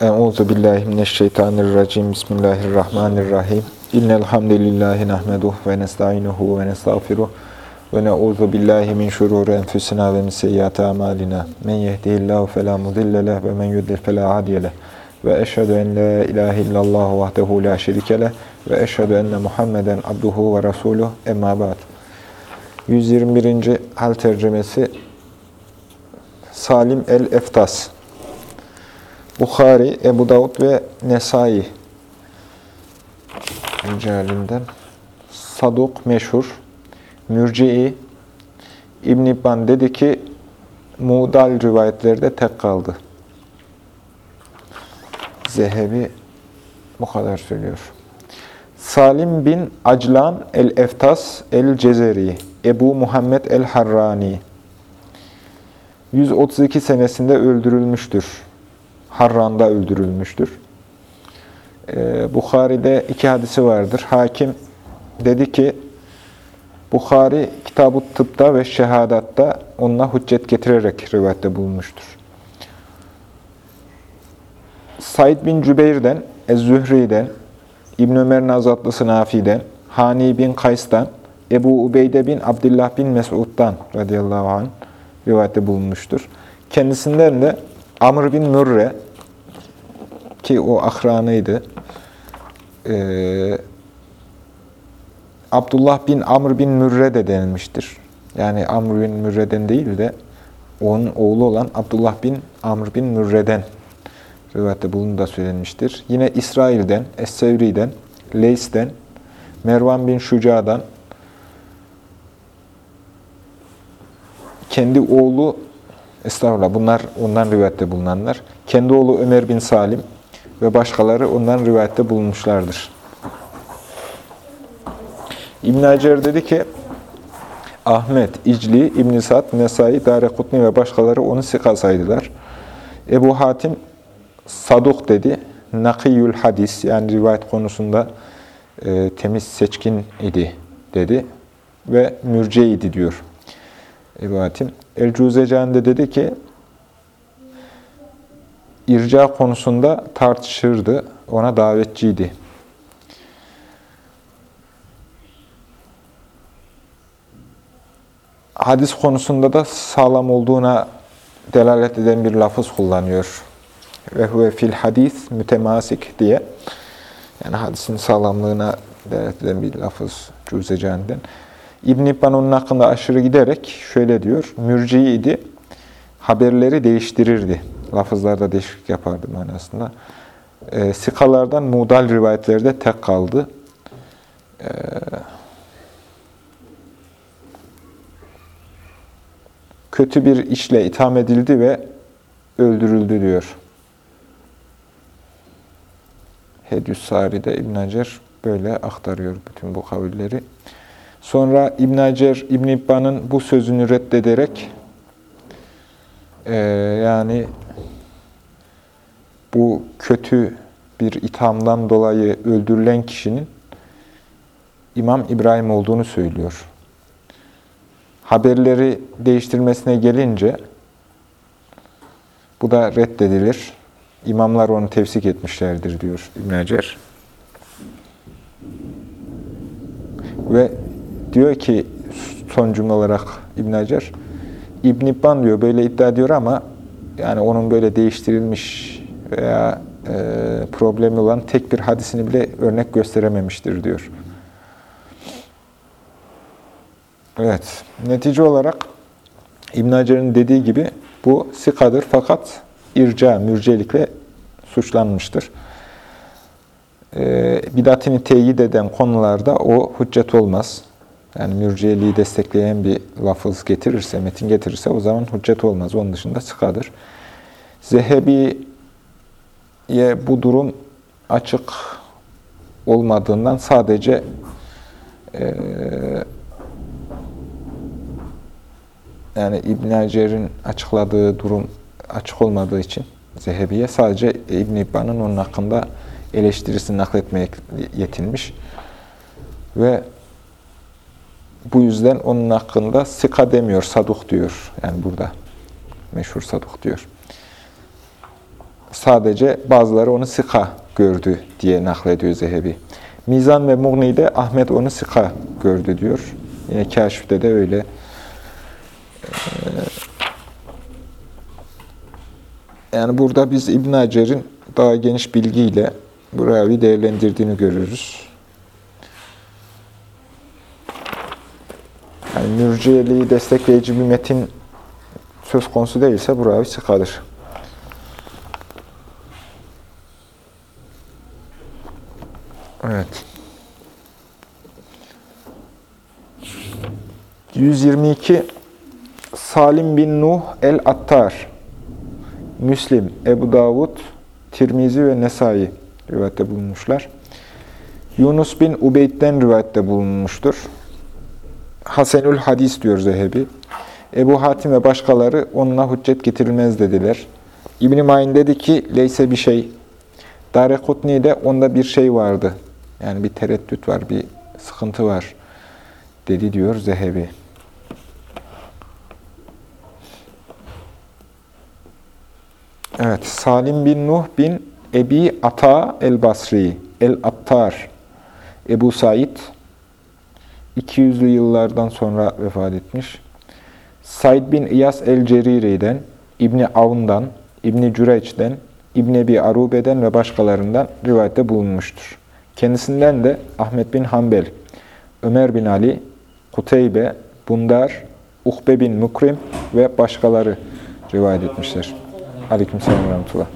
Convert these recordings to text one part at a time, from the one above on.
Euzu billahi mineşşeytanirracim. Bismillahirrahmanirrahim. İnnel hamdelellahi nahmeduhu ve nestainuhu ve nestağfiruh ve na'uzu billahi min şururi enfusina ve min seyyiati amalina. Men yehdihillahu fela mudille leh ve men yudlil fela hadiye leh. Ve eşhedü en la ilahe illallah vahdehu la şerike leh ve eşhedü enne Muhammeden abduhu ve resuluh. Emma ba'd. 121. hal tercümesi Salim el-Eftas Bukhari, Ebu Davud ve Nesai Ricalinden Saduk meşhur Mürci'i İbn İbban dedi ki Muğdal rivayetlerde tek kaldı. Zehebi bu kadar söylüyor. Salim bin Aclan el-Eftas el-Cezeri Ebu Muhammed el-Harrani 132 senesinde öldürülmüştür. Harran'da öldürülmüştür. Ee, Bukhari'de iki hadisi vardır. Hakim dedi ki, Bukhari kitab-ı tıpta ve şehadatta onunla hüccet getirerek rivayette bulunmuştur. Said bin Cübeyr'den, Ez-Zühri'den, İbn Ömer Nazatlısı Nafi'den, Hani bin Kays'tan, Ebu Ubeyde bin Abdullah bin Mesud'dan radıyallahu anh rivayette bulunmuştur. Kendisinden de Amr bin Mürre ki o akranıydı. Ee, Abdullah bin Amr bin Mürre de denilmiştir. Yani Amr bin Mürre'den değil de onun oğlu olan Abdullah bin Amr bin Mürre'den rivayette bulunduğu da söylenmiştir. Yine İsrail'den, Es-Sevri'den, Leys'ten, Mervan bin Şuca'dan, kendi oğlu, estağfurullah bunlar ondan rivayette bulunanlar, kendi oğlu Ömer bin Salim ve başkaları ondan rivayette bulunmuşlardır. İbn Hacer dedi ki, Ahmet, İcli, İbn-i Sa'd, Nesai, Darekutni ve başkaları onu sika saydılar. Ebu Hatim, Saduk dedi, Nakiyül hadis, yani rivayet konusunda e, temiz, seçkin idi dedi ve mürceydi diyor. Ebu Hatim. El-Cuzecan de dedi ki, irca konusunda tartışırdı, ona davetçiydi. Hadis konusunda da sağlam olduğuna delalet eden bir lafız kullanıyor. Ve huve fil hadis mütemasik diye. Yani hadisin sağlamlığına delalet eden bir lafız Cuzecan'den. İbn-i İbban onun hakkında aşırı giderek şöyle diyor, mürciydi, haberleri değiştirirdi. Lafızlarda değişiklik yapardı manasında. E, sikalardan mudal rivayetlerde tek kaldı. E, kötü bir işle itham edildi ve öldürüldü diyor. Hedüs Sari'de İbn Hacer böyle aktarıyor bütün bu kavilleri. Sonra İbn Hacer, İbn İbban'ın bu sözünü reddederek e, yani bu kötü bir ithamdan dolayı öldürülen kişinin İmam İbrahim olduğunu söylüyor. Haberleri değiştirmesine gelince bu da reddedilir. İmamlar onu tevsik etmişlerdir diyor İbn Hacer. Ve diyor ki son cümle olarak İbn Hacer, İbn İbban diyor böyle iddia ediyor ama yani onun böyle değiştirilmiş veya e, problemli olan tek bir hadisini bile örnek gösterememiştir diyor. Evet, netice olarak İbn Hacer'in dediği gibi bu sikadır fakat irca, mürcelikle suçlanmıştır. E, bidatini teyit eden konularda o hüccet olmaz. Yani mürciyeliği destekleyen bir lafız getirirse, metin getirirse o zaman hüccet olmaz. Onun dışında sıkadır. Zehebi'ye bu durum açık olmadığından sadece e, yani İbn Hacer'in açıkladığı durum açık olmadığı için Zehebi'ye sadece İbn İbban'ın onun hakkında eleştirisini nakletmeye yetinmiş. Ve bu yüzden onun hakkında sika demiyor, saduk diyor. Yani burada meşhur saduk diyor. sadece bazıları onu sıka gördü diye naklediyor Zehebi. Mizan ve Mughni'de Ahmet onu sıka gördü diyor. Yine Kaşif'te de öyle. Ee, yani burada biz İbn Hacer'in daha geniş bilgiyle bu ravi değerlendirdiğini görürüz. Yani mürciyeliği destekleyici bir metin söz konusu değilse bu ravi sıkadır. Evet. 122 Salim bin Nuh el-Attar Müslim, Ebu Davud, Tirmizi ve Nesai rivayette bulunmuşlar. Yunus bin Ubeyd'den rivayette bulunmuştur. Hasenül Hadis diyor Zehebi. Ebu Hatim ve başkaları onunla hüccet getirilmez dediler. İbn-i Mayn dedi ki, leyse bir şey. Darekutni'de onda bir şey vardı. Yani bir tereddüt var, bir sıkıntı var dedi diyor Zehebi. Evet, Salim bin Nuh bin Ebi Ata el-Basri, el-Attar, Ebu Said, 200'lü yıllardan sonra vefat etmiş. Said bin İyas el-Ceriri'den, İbni Avn'dan, İbni Cüreyç'den, İbni Ebi Arube'den ve başkalarından rivayette bulunmuştur. Kendisinden de Ahmet bin Hanbel, Ömer bin Ali, Kuteybe, Bundar, Uhbe bin Mukrim ve başkaları rivayet etmişler. Aleyküm selam rahmetullah.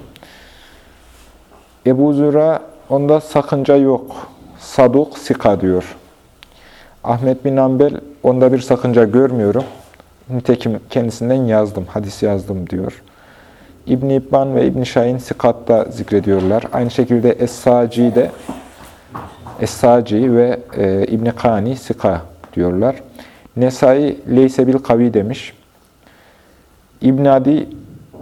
Ebu Züra onda sakınca yok. Saduk Sika diyor. Ahmet bin Ambel onda bir sakınca görmüyorum. Nitekim kendisinden yazdım, hadis yazdım diyor. İbn İbban ve İbn Şahin Sikat'ta zikrediyorlar. Aynı şekilde Es-Saci de Es-Saci ve e, İbn Kani Sika diyorlar. Nesai Leyse bil Kavi demiş. İbn Adi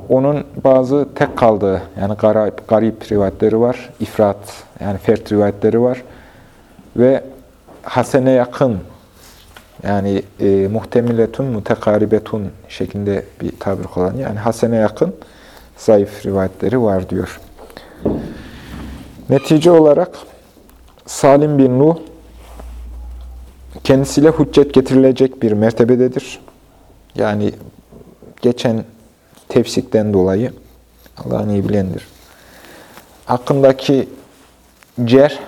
onun bazı tek kaldığı, yani garip, garip rivayetleri var. İfrat, yani fert rivayetleri var. Ve hasene yakın, yani e, muhtemiletun, mutekaribetun şeklinde bir tabir kullanıyor. Yani hasene yakın zayıf rivayetleri var diyor. Netice olarak Salim bin Nuh kendisiyle hüccet getirilecek bir mertebededir. Yani geçen tefsikten dolayı Allah'ın iyi bilendir. Hakkındaki cer,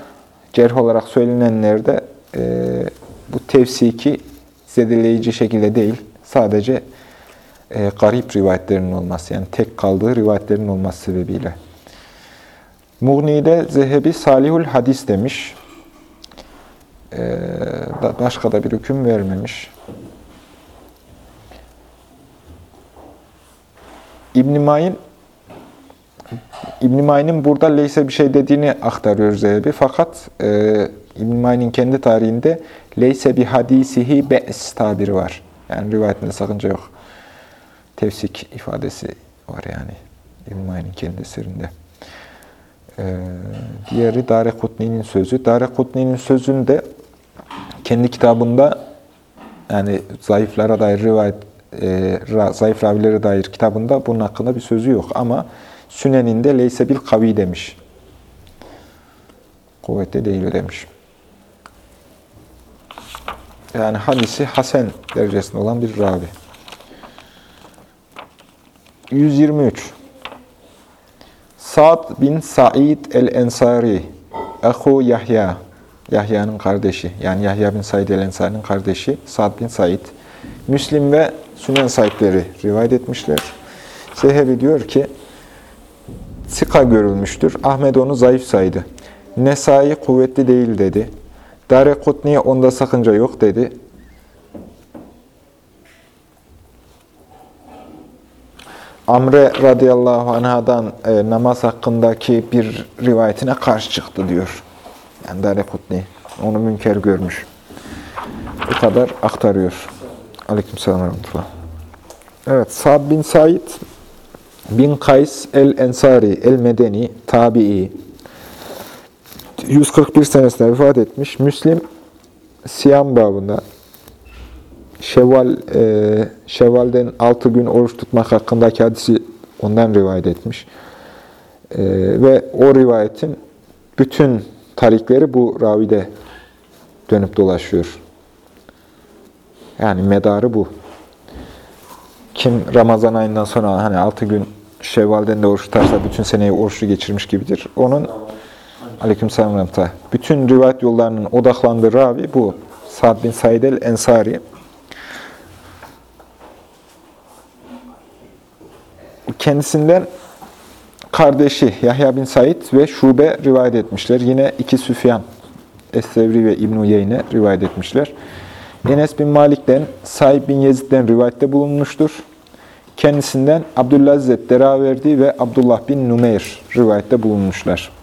cerh olarak söylenenlerde e, bu tefsiki zedeleyici şekilde değil, sadece e, garip rivayetlerinin olması, yani tek kaldığı rivayetlerin olması sebebiyle. Mughni'de Zehebi Salihul Hadis demiş. E, başka da bir hüküm vermemiş. İbn-i Mayn ibn Mayn'in burada leyse bir şey dediğini aktarıyor Zehebi. Fakat e, ibn Mayn'in kendi tarihinde leyse bir hadisihi be's tabiri var. Yani rivayetinde sakınca yok. Tefsik ifadesi var yani ibn Mayn'in kendi eserinde. E, diğeri Dare Kutni'nin sözü. Dare Kutni'nin sözünde kendi kitabında yani zayıflara dair rivayet e, zayıf ravilere dair kitabında bunun hakkında bir sözü yok. Ama Sünen'inde leyse bil kavi demiş. Kuvvetli değil demiş. Yani hadisi hasen derecesinde olan bir ravi. 123 Sa'd bin Sa'id el-Ensari Ehu Yahya Yahya'nın kardeşi. Yani Yahya bin Said el-Ensari'nin kardeşi Sa'd bin Said. Müslim ve Sünen sahipleri rivayet etmişler. Zehebi diyor ki, Sika görülmüştür. Ahmet onu zayıf saydı. Nesai kuvvetli değil dedi. Dare Kutni'ye onda sakınca yok dedi. Amre radıyallahu anhadan e, namaz hakkındaki bir rivayetine karşı çıktı diyor. Yani Dare Kutni onu münker görmüş. Bu kadar aktarıyor. Ve rahmetullah. Evet, Sa'd bin Said bin Kays el-Ensari el-Medeni tabi'i 141 senesinde vefat etmiş. Müslim Siyam babında Şevval e, Şevval'den 6 gün oruç tutmak hakkındaki hadisi ondan rivayet etmiş. ve o rivayetin bütün tarikleri bu ravide dönüp dolaşıyor. Yani medarı bu. Kim Ramazan ayından sonra hani 6 gün Şevval'den de oruç tutarsa bütün seneyi oruçlu geçirmiş gibidir. Onun Aleykümselam Ramta. Bütün rivayet yollarının odaklandığı ravi bu. Sa'd bin Said el-Ensari. Kendisinden kardeşi Yahya bin Said ve Şube rivayet etmişler. Yine iki Süfyan, Es-Sevri ve İbn-i Yeyne rivayet etmişler. Enes bin Malik'ten, Said bin Yezid'den rivayette bulunmuştur. Kendisinden Abdülaziz et-Deraverdi ve Abdullah bin Numeyr rivayette bulunmuşlar.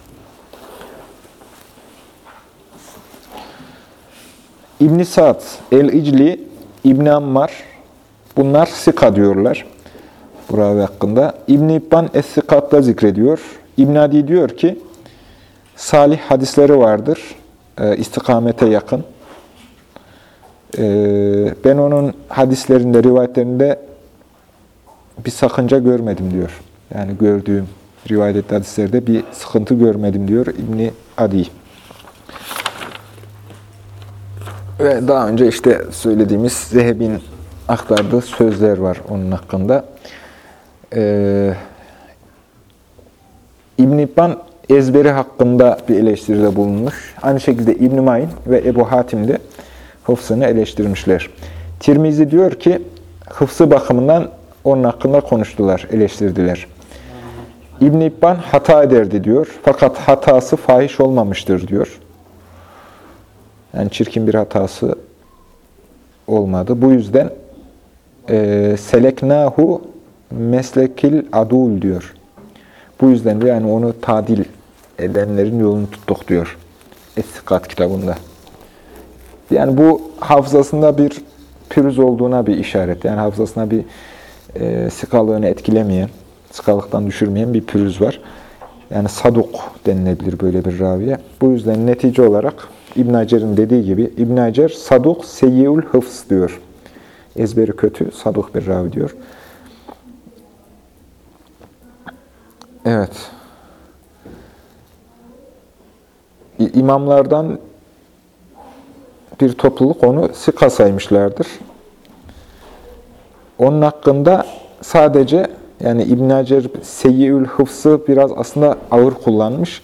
İbn Sa'd, El-İcli, İbn Ammar bunlar sika diyorlar. Bu ravi hakkında. İbn İbban Es-Sikat'ta zikrediyor. İbn Adi diyor ki salih hadisleri vardır. E, istikamete yakın. E, ben onun hadislerinde, rivayetlerinde bir sakınca görmedim diyor. Yani gördüğüm rivayet hadislerde bir sıkıntı görmedim diyor İbni Adi. Ve daha önce işte söylediğimiz Zeheb'in aktardığı sözler var onun hakkında. Ee, İbn-i ezberi hakkında bir eleştiride bulunmuş. Aynı şekilde İbn-i Mayn ve Ebu Hatim de hıfzını eleştirmişler. Tirmizi diyor ki, hıfzı bakımından onun hakkında konuştular, eleştirdiler. İbn-i hata ederdi diyor. Fakat hatası fahiş olmamıştır diyor. Yani çirkin bir hatası olmadı. Bu yüzden e, seleknahu meslekil adul diyor. Bu yüzden de yani onu tadil edenlerin yolunu tuttuk diyor. Estikat kitabında. Yani bu hafızasında bir pürüz olduğuna bir işaret. Yani hafızasına bir e, sıkalığını etkilemeyen, sıkalıktan düşürmeyen bir pürüz var. Yani saduk denilebilir böyle bir raviye. Bu yüzden netice olarak İbn Hacer'in dediği gibi İbn Hacer saduk seyyiul hıfz diyor. Ezberi kötü, saduk bir ravi diyor. Evet. İmamlardan bir topluluk onu sika saymışlardır. Onun hakkında sadece yani İbn Hacer seyyiül hıfzı biraz aslında ağır kullanmış.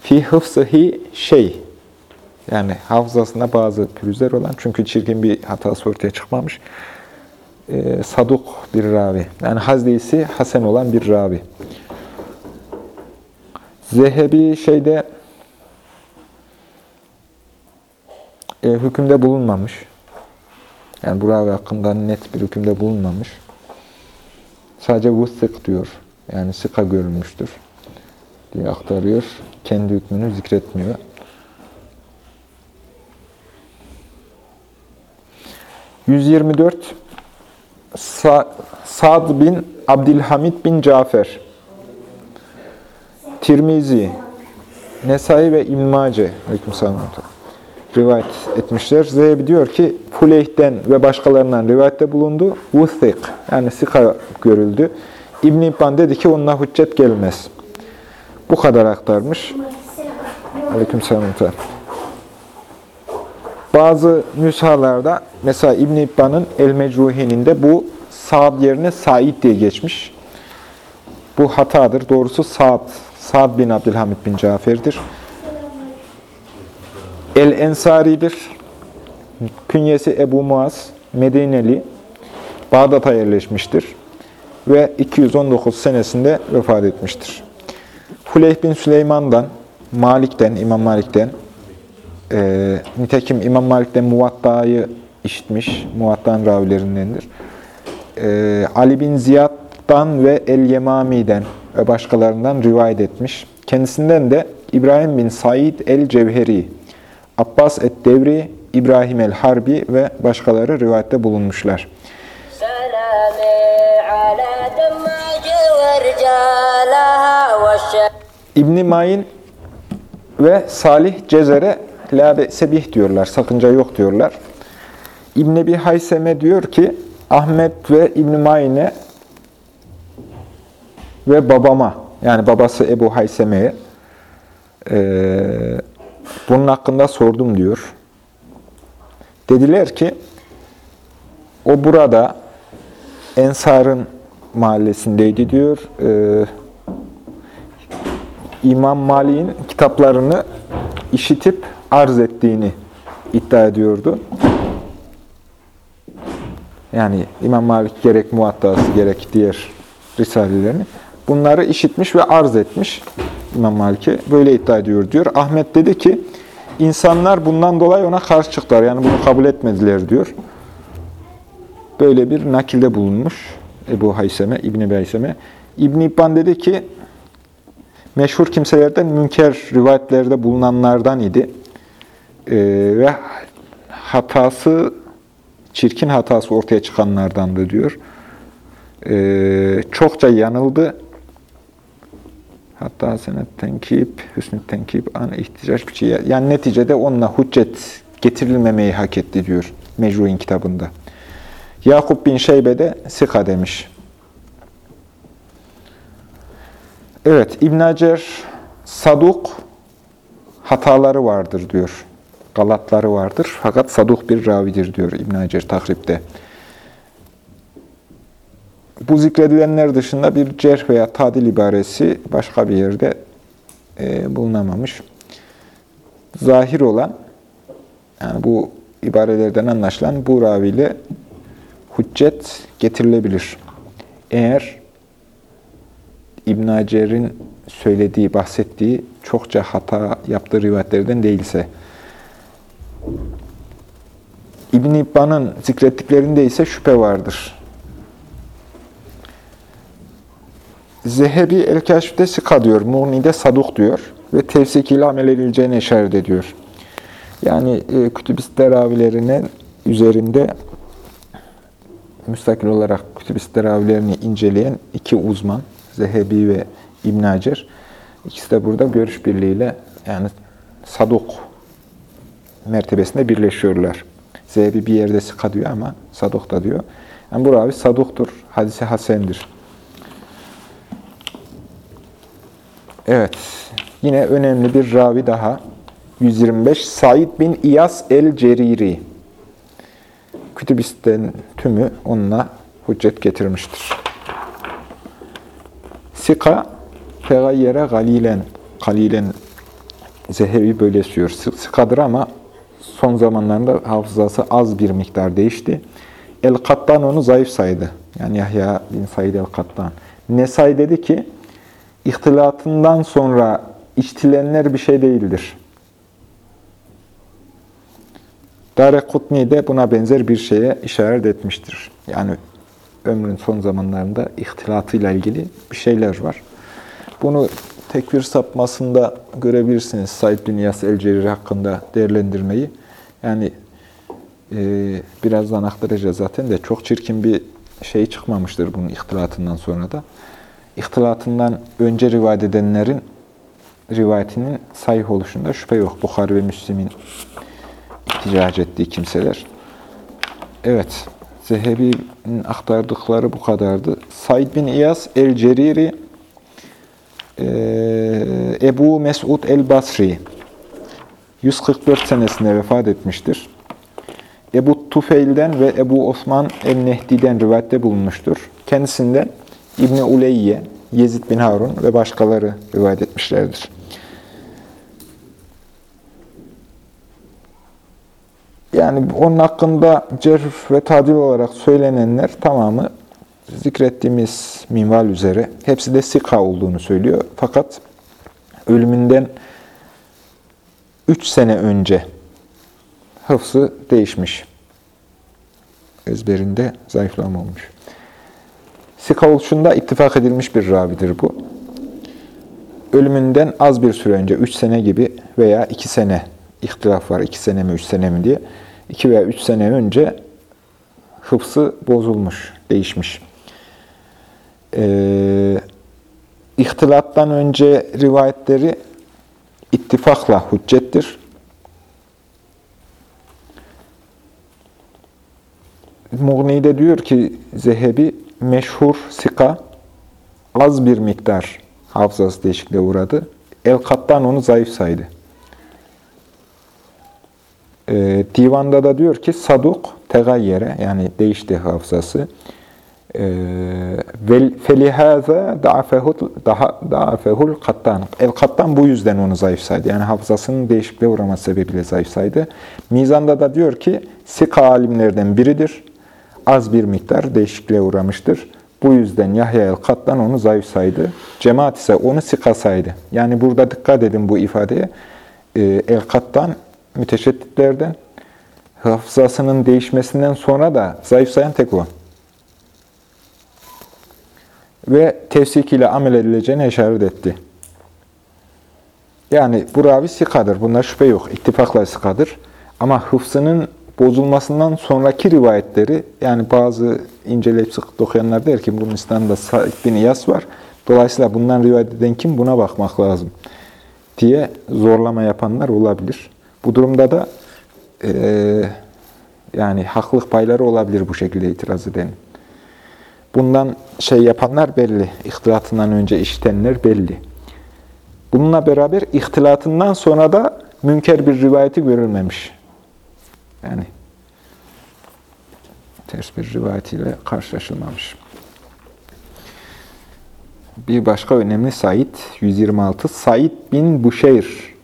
Fi hıfzıhi şey yani hafızasında bazı pürüzler olan çünkü çirkin bir hatası ortaya çıkmamış. E, saduk bir ravi. Yani hazdeysi hasen olan bir ravi. Zehebi şeyde e, hükümde bulunmamış. Yani bu ravi hakkında net bir hükümde bulunmamış. Sadece vusik diyor. Yani sıka görülmüştür diye aktarıyor. Kendi hükmünü zikretmiyor. ...124... Sa Sad bin Abdülhamid bin Cafer... Tirmizi... Nesai ve İbn-i Mace... Rivayet etmişler. Zehebi diyor ki Fuleyh'ten ve başkalarından rivayette bulundu. Vusik yani sika görüldü. İbn İbban dedi ki onunla hüccet gelmez. Bu kadar aktarmış. Aleykümselam. Bazı nüshalarda mesela İbn İbban'ın El Mecruhi'ninde bu Sa'd yerine Said diye geçmiş. Bu hatadır. Doğrusu Sa'd. Sa'd bin Abdülhamid bin Cafer'dir. El-Ensari'dir. Künyesi Ebu Muaz, Medineli, Bağdat'a yerleşmiştir. Ve 219 senesinde vefat etmiştir. Fuleyh bin Süleyman'dan, Malik'ten, İmam Malik'ten, e, nitekim İmam Malik'ten Muvatta'yı işitmiş, Muvatta'nın ravilerindendir. E, Ali bin Ziyad'dan ve El-Yemami'den ve başkalarından rivayet etmiş. Kendisinden de İbrahim bin Said el-Cevheri Abbas et-Devri, İbrahim el-Harbi ve başkaları rivayette bulunmuşlar. İbn-i Mayin ve Salih Cezer'e la sebih diyorlar, sakınca yok diyorlar. İbn-i Ebi Hayseme diyor ki, Ahmet ve İbn-i Mayin'e ve babama yani babası Ebu Hayseme'ye e, bunun hakkında sordum diyor. Dediler ki, o burada Ensar'ın mahallesindeydi diyor. Ee, İmam Malik'in kitaplarını işitip arz ettiğini iddia ediyordu. Yani İmam Malik gerek muattası gerek diğer risalelerini bunları işitmiş ve arz etmiş İmam Malik'e. Böyle iddia ediyor diyor. Ahmet dedi ki insanlar bundan dolayı ona karşı çıktılar. Yani bunu kabul etmediler diyor. Böyle bir nakilde bulunmuş Ebu Hayseme, İbni Beyseme. İbn İbban dedi ki meşhur kimselerden münker rivayetlerde bulunanlardan idi. Ee, ve hatası, çirkin hatası ortaya çıkanlardandı diyor. Ee, çokça yanıldı. Hatta senet tenkip, hüsnü tenkip, an ihticaç bir şey. Yani neticede onunla hüccet getirilmemeyi hak etti diyor Mecruhin kitabında. Yakup bin Şeybe de Sika demiş. Evet, İbn Hacer saduk hataları vardır diyor. Galatları vardır. Fakat saduk bir ravidir diyor İbn Hacer takripte. Bu zikredilenler dışında bir cerh veya tadil ibaresi başka bir yerde e, bulunamamış. Zahir olan, yani bu ibarelerden anlaşılan bu raviyle hüccet getirilebilir. Eğer İbn Hacer'in söylediği, bahsettiği çokça hata yaptığı rivayetlerden değilse, İbn İbban'ın zikrettiklerinde ise şüphe vardır. Zehebi El-Kaşif'te sıka diyor, Muğni'de saduk diyor ve tevsik ile amel edileceğine işaret ediyor. Yani e, kütüb-i teravilerinin üzerinde müstakil olarak kütüb-i teravilerini inceleyen iki uzman, Zehebi ve İbn Hacer. İkisi de burada görüş birliğiyle yani saduk mertebesinde birleşiyorlar. Zehebi bir yerde sıka diyor ama saduk da diyor. Yani bu ravi saduktur, hadise hasendir. Evet, yine önemli bir ravi daha. 125 Said bin İyas el-Ceriri. Kütübisten tümü onunla hüccet getirmiştir. Sika fegayyere galilen. Galilen Zehevi böyle söylüyor. Sikadır ama son zamanlarında hafızası az bir miktar değişti. El-Kattan onu zayıf saydı. Yani Yahya bin Said el-Kattan. Nesai dedi ki, ihtilatından sonra içtilenler bir şey değildir. Dare Kutni de buna benzer bir şeye işaret etmiştir. Yani ömrün son zamanlarında ihtilatıyla ilgili bir şeyler var. Bunu tekfir sapmasında görebilirsiniz Said bin Yas el hakkında değerlendirmeyi. Yani e, birazdan aktaracağız zaten de çok çirkin bir şey çıkmamıştır bunun ihtilatından sonra da. İhtilatından önce rivayet edenlerin rivayetinin sahih oluşunda şüphe yok. Bukhari ve Müslim'in ihticac ettiği kimseler. Evet, Zehebi'nin aktardıkları bu kadardı. Said bin İyas el-Ceriri, e, Ebu Mesud el-Basri, 144 senesinde vefat etmiştir. Ebu Tufeil'den ve Ebu Osman el-Nehdi'den rivayette bulunmuştur. Kendisinden İbni Uleyye, Yezid bin Harun ve başkaları rivayet etmişlerdir. Yani onun hakkında cerh ve tadil olarak söylenenler tamamı zikrettiğimiz minval üzere hepsi de sika olduğunu söylüyor. Fakat ölümünden 3 sene önce hıfzı değişmiş. Ezberinde zayıflama olmuş. Sika oluşunda ittifak edilmiş bir ravidir bu. Ölümünden az bir süre önce, 3 sene gibi veya 2 sene ihtilaf var, 2 sene mi, 3 sene mi diye. 2 veya 3 sene önce hıfsı bozulmuş, değişmiş. Ee, ihtilattan önce rivayetleri ittifakla hüccettir. Mughni'de diyor ki Zehebi meşhur sika az bir miktar hafızası değişikliğe uğradı. El-Kattan onu zayıf saydı. E, divanda da diyor ki saduk tegayyere yani değişti hafızası. E, vel felihaza da'afehul kattan. El kattan bu yüzden onu zayıf saydı. Yani hafızasının değişikliğe uğraması sebebiyle zayıf saydı. Mizanda da diyor ki sika alimlerden biridir. Az bir miktar değişikliğe uğramıştır. Bu yüzden Yahya el-Kattan onu zayıf saydı. Cemaat ise onu sika saydı. Yani burada dikkat edin bu ifadeye. E, el-Kattan müteşedditlerden hafızasının değişmesinden sonra da zayıf sayan tek o. Ve tefsik ile amel edileceğine işaret etti. Yani bu ravi sikadır. Bunda şüphe yok. İttifakla sikadır. Ama hıfzının bozulmasından sonraki rivayetleri, yani bazı inceleyip sık okuyanlar der ki bunun İslam'da Said bin İyas var. Dolayısıyla bundan rivayet eden kim? Buna bakmak lazım. Diye zorlama yapanlar olabilir. Bu durumda da e, yani haklılık payları olabilir bu şekilde itiraz edenin. Bundan şey yapanlar belli. İhtilatından önce işitenler belli. Bununla beraber ihtilatından sonra da münker bir rivayeti görülmemiş. Yani ters bir rivayetiyle karşılaşılmamış. Bir başka önemli Said 126. Said bin Buşeyr,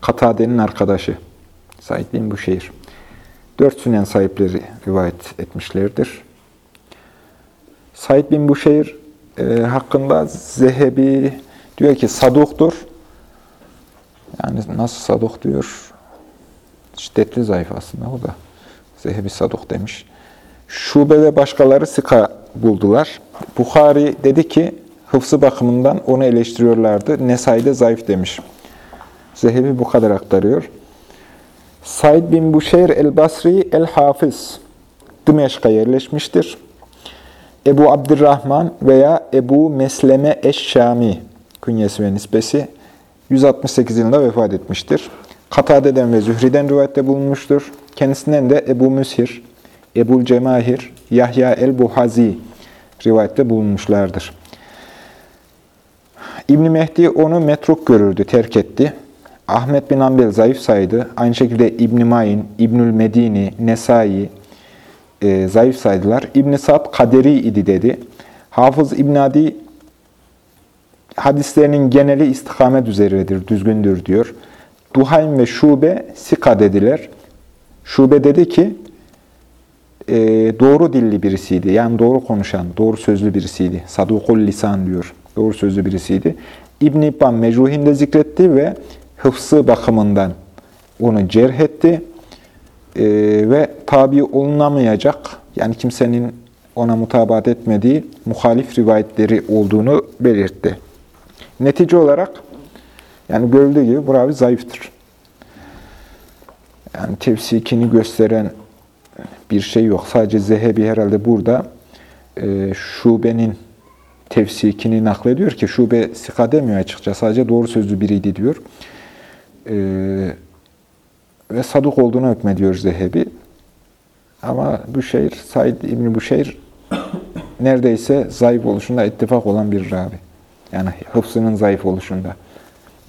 Katade'nin arkadaşı. Said bin Buşeyr. Dört sünen sahipleri rivayet etmişlerdir. Said bin Buşeyr e, hakkında Zehebi diyor ki saduktur. Yani nasıl saduk diyor? Şiddetli zayıf aslında o da. Zehebi saduk demiş. Şube ve başkaları sıka buldular. Bukhari dedi ki hıfzı bakımından onu eleştiriyorlardı. Nesai de zayıf demiş. Zehebi bu kadar aktarıyor. Said bin Buşeyr el-Basri el-Hafız Dimeşk'a yerleşmiştir. Ebu Abdurrahman veya Ebu Mesleme Eş-Şami künyesi ve nispesi 168 yılında vefat etmiştir. Katade'den ve Zühri'den rivayette bulunmuştur. Kendisinden de Ebu Müshir, Ebu Cemahir, Yahya el-Buhazi rivayette bulunmuşlardır. İbn Mehdi onu metruk görürdü, terk etti. Ahmet bin Ambel zayıf saydı. Aynı şekilde İbn Mayin, İbnül Medini, Nesai e, zayıf saydılar. İbn Sad kaderi idi dedi. Hafız İbn Adi hadislerinin geneli istikamet üzeredir, düzgündür diyor. Duhaym ve Şube sika dediler. Şube dedi ki e, doğru dilli birisiydi. Yani doğru konuşan, doğru sözlü birisiydi. Sadukul lisan diyor. Doğru sözlü birisiydi. İbn-i İbban mecruhinde zikretti ve hıfsı bakımından onu cerh etti. E, ve tabi olunamayacak, yani kimsenin ona mutabat etmediği muhalif rivayetleri olduğunu belirtti. Netice olarak yani görüldüğü gibi bu zayıftır. Yani tevsikini gösteren bir şey yok. Sadece Zehebi herhalde burada e, şubenin tevsikini naklediyor ki şube sika demiyor açıkça. Sadece doğru sözlü biriydi diyor. E, ve saduk olduğunu hükmediyor Zehebi. Ama bu şehir, Said İbni Buşeyr neredeyse zayıf oluşunda ittifak olan bir ravi. Yani hıfzının zayıf oluşunda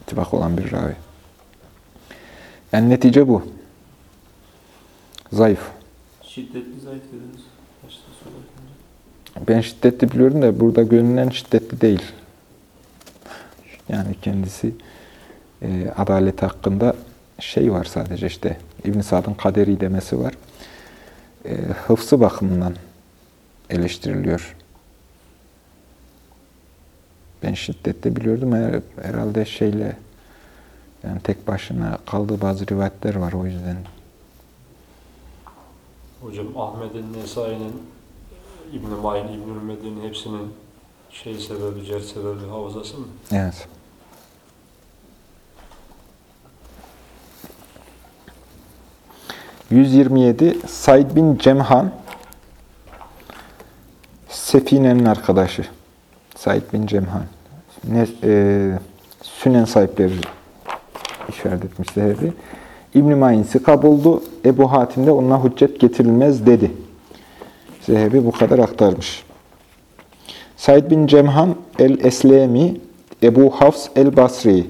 ittifak olan bir ravi. Yani netice bu. Zayıf. Şiddetli zayıf dediniz. Ben şiddetli biliyorum da burada görünen şiddetli değil. Yani kendisi e, adalet hakkında şey var sadece işte İbn Sad'ın kaderi demesi var. E, hıfzı bakımından eleştiriliyor. Ben şiddetli biliyordum. Her, herhalde şeyle yani tek başına kaldığı bazı rivayetler var o yüzden. Hocam Ahmet'in, Nesai'nin, İbn-i Mayin, İbn-i hepsinin şey sebebi, cer sebebi havzası mı? Evet. ...127 Said bin Cemhan... ...Sefine'nin arkadaşı. Said bin Cemhan. Ne, e, Sünen sahipleri işaret etmiş Zehebi. İbn-i Mayin sika. Ebu Hatim de onunla hüccet getirilmez dedi. Zehebi bu kadar aktarmış. Said bin Cemhan el-Eslemi Ebu Hafs el-Basri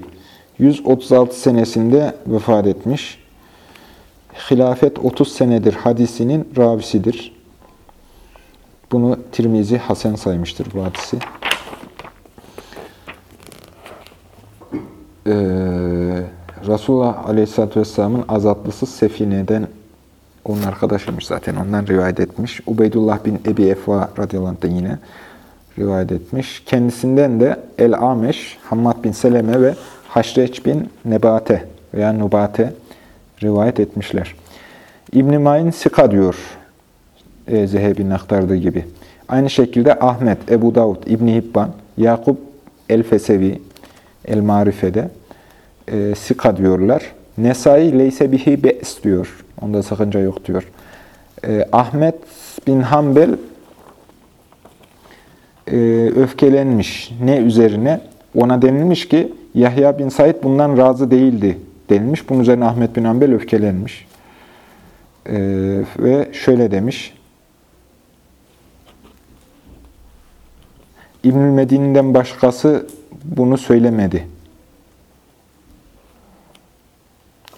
136 senesinde vefat etmiş. Hilafet 30 senedir hadisinin ravisidir. Bunu Tirmizi Hasan saymıştır bu hadisi. Ee, Resulullah Aleyhisselatü Vesselam'ın azatlısı Sefine'den onun arkadaşıymış zaten. Ondan rivayet etmiş. Ubeydullah bin Ebi Efva radıyallahu yine rivayet etmiş. Kendisinden de El-Ameş, Hammad bin Seleme ve Haşreç bin Nebate veya Nubate rivayet etmişler. İbn-i Mayn Sika diyor. E, Zehebi'nin aktardığı gibi. Aynı şekilde Ahmet, Ebu Davud, İbn Hibban, Yakup El-Fesevi, El-Marife'de e, Sika diyorlar. Nesai Leyse bihi be's diyor. Onda sakınca yok diyor. E, Ahmet bin Hanbel e, öfkelenmiş. Ne üzerine? Ona denilmiş ki Yahya bin Said bundan razı değildi denilmiş. Bunun üzerine Ahmet bin Hanbel öfkelenmiş. E, ve şöyle demiş. İbnül Medine'den başkası bunu söylemedi.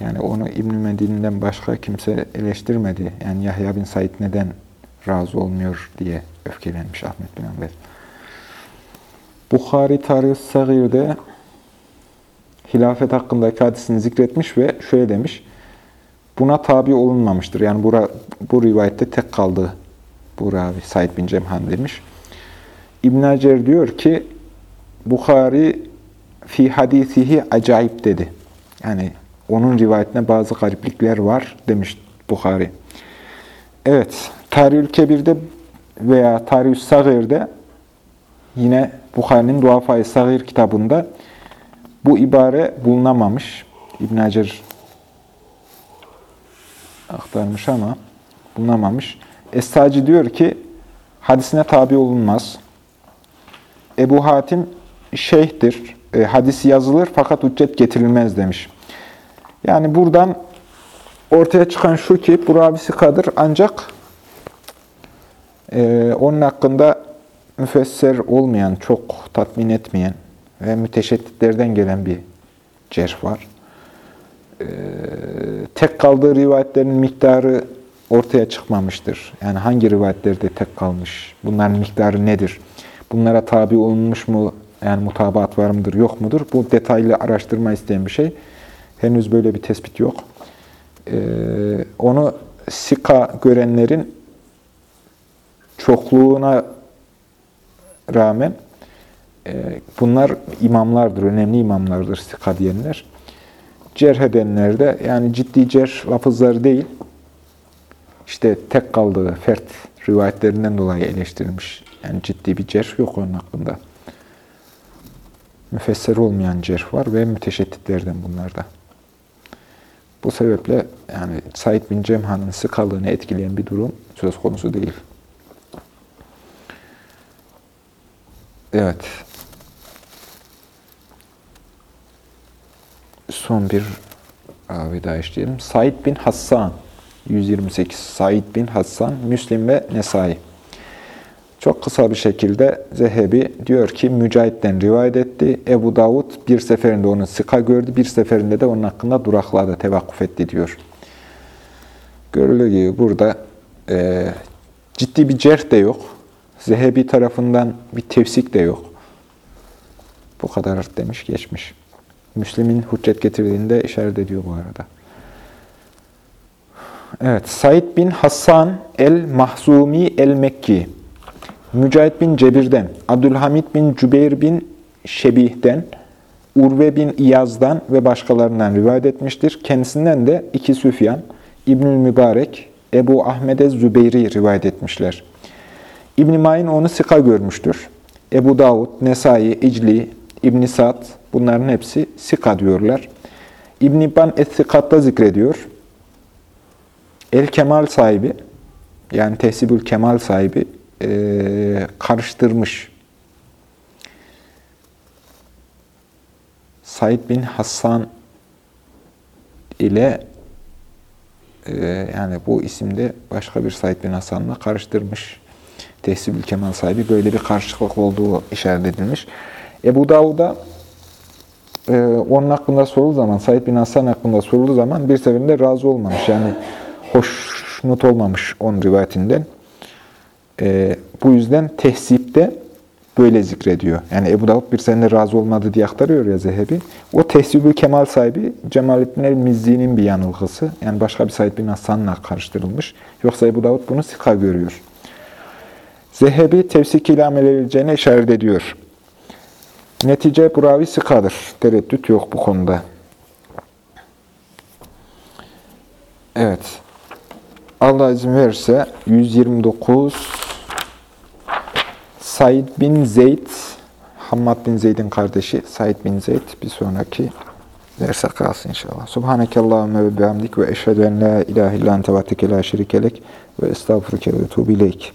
Yani onu İbnül Medine'den başka kimse eleştirmedi. Yani Yahya bin Said neden razı olmuyor diye öfkelenmiş Ahmet bin Hanbel. Bukhari Tarih-i Sagir'de hilafet hakkındaki hadisini zikretmiş ve şöyle demiş. Buna tabi olunmamıştır. Yani bura, bu rivayette tek kaldı bu ravi Said bin Cemhan demiş. İbn Hacer diyor ki Bukhari fi hadisihi acayip dedi. Yani onun rivayetine bazı gariplikler var demiş Bukhari. Evet, Tarihül Kebir'de veya Tarihül Sagir'de yine Bukhari'nin Duafay-ı Sagir kitabında bu ibare bulunamamış. İbn Hacer aktarmış ama bulunamamış. Estaci diyor ki hadisine tabi olunmaz. Ebu Hatim şeyhtir. E, hadisi yazılır fakat hüccet getirilmez demiş. Yani buradan ortaya çıkan şu ki bu rabisi kadır ancak e, onun hakkında müfesser olmayan, çok tatmin etmeyen ve müteşedditlerden gelen bir cerh var. E, tek kaldığı rivayetlerin miktarı ortaya çıkmamıştır. Yani hangi rivayetlerde tek kalmış, bunların miktarı nedir? Bunlara tabi olunmuş mu, yani mutabaat var mıdır, yok mudur? Bu detaylı araştırma isteyen bir şey. Henüz böyle bir tespit yok. Ee, onu sika görenlerin çokluğuna rağmen bunlar imamlardır, önemli imamlardır sika diyenler. Cerh edenler de yani ciddi cerh lafızları değil, işte tek kaldığı fert rivayetlerinden dolayı eleştirilmiş. Yani ciddi bir cerh yok onun hakkında. Müfesser olmayan cerh var ve müteşedditlerden bunlar da. Bu sebeple yani Said bin Cemhan'ın sıkalığını etkileyen bir durum söz konusu değil. Evet. Son bir daha işleyelim. Said bin Hassan 128. Said bin Hassan, Müslim ve Nesai. Çok kısa bir şekilde Zehebi diyor ki Mücahit'ten rivayet etti. Ebu Davud bir seferinde onu sıka gördü, bir seferinde de onun hakkında durakladı, tevakkuf etti diyor. Görüldüğü gibi burada e, ciddi bir cerh de yok. Zehebi tarafından bir tefsik de yok. Bu kadar demiş geçmiş. Müslim'in hüccet getirdiğinde işaret ediyor bu arada. Evet, Said bin Hassan el-Mahzumi el-Mekki. Mücahit bin Cebir'den, Abdülhamid bin Cübeyr bin Şebih'den, Urve bin İyaz'dan ve başkalarından rivayet etmiştir. Kendisinden de iki Süfyan, İbnül Mübarek, Ebu Ahmed'e Zübeyri rivayet etmişler. İbn-i Mayin onu sika görmüştür. Ebu Davud, Nesai, İcli, İbn Sa'd bunların hepsi sika diyorlar. İbn İbban Es-Sikat'ta zikrediyor. El Kemal sahibi, yani Tehsibül Kemal sahibi e, karıştırmış. Said bin Hassan ile e, yani bu isimde başka bir Said bin Hasan'la karıştırmış. Tehsibül Kemal sahibi böyle bir karşılık olduğu işaret edilmiş. Ebu Davud'a e, onun hakkında sorulduğu zaman, Said bin Hasan hakkında sorulduğu zaman bir seferinde razı olmamış. Yani hoşnut olmamış onun rivayetinden. E, bu yüzden tehzipte böyle zikrediyor. Yani Ebu Davud bir seninle razı olmadı diye aktarıyor ya Zehebi. O tehzibül kemal sahibi Cemal İbn el-Mizzi'nin bir yanılgısı. Yani başka bir Said bin Hasan'la karıştırılmış. Yoksa Ebu Davud bunu sika görüyor. Zehebi amel edileceğine işaret ediyor. Netice bu ravi sıkadır. Tereddüt yok bu konuda. Evet. Allah izin verirse 129 Said bin Zeyd Hammad bin Zeyd'in kardeşi Said bin Zeyd bir sonraki derse kalsın inşallah. Subhaneke Allahümme ve bihamdik ve eşhedü en la ilahe illa ente ve la şerikelek ve estağfurüke ve etubu ileyk.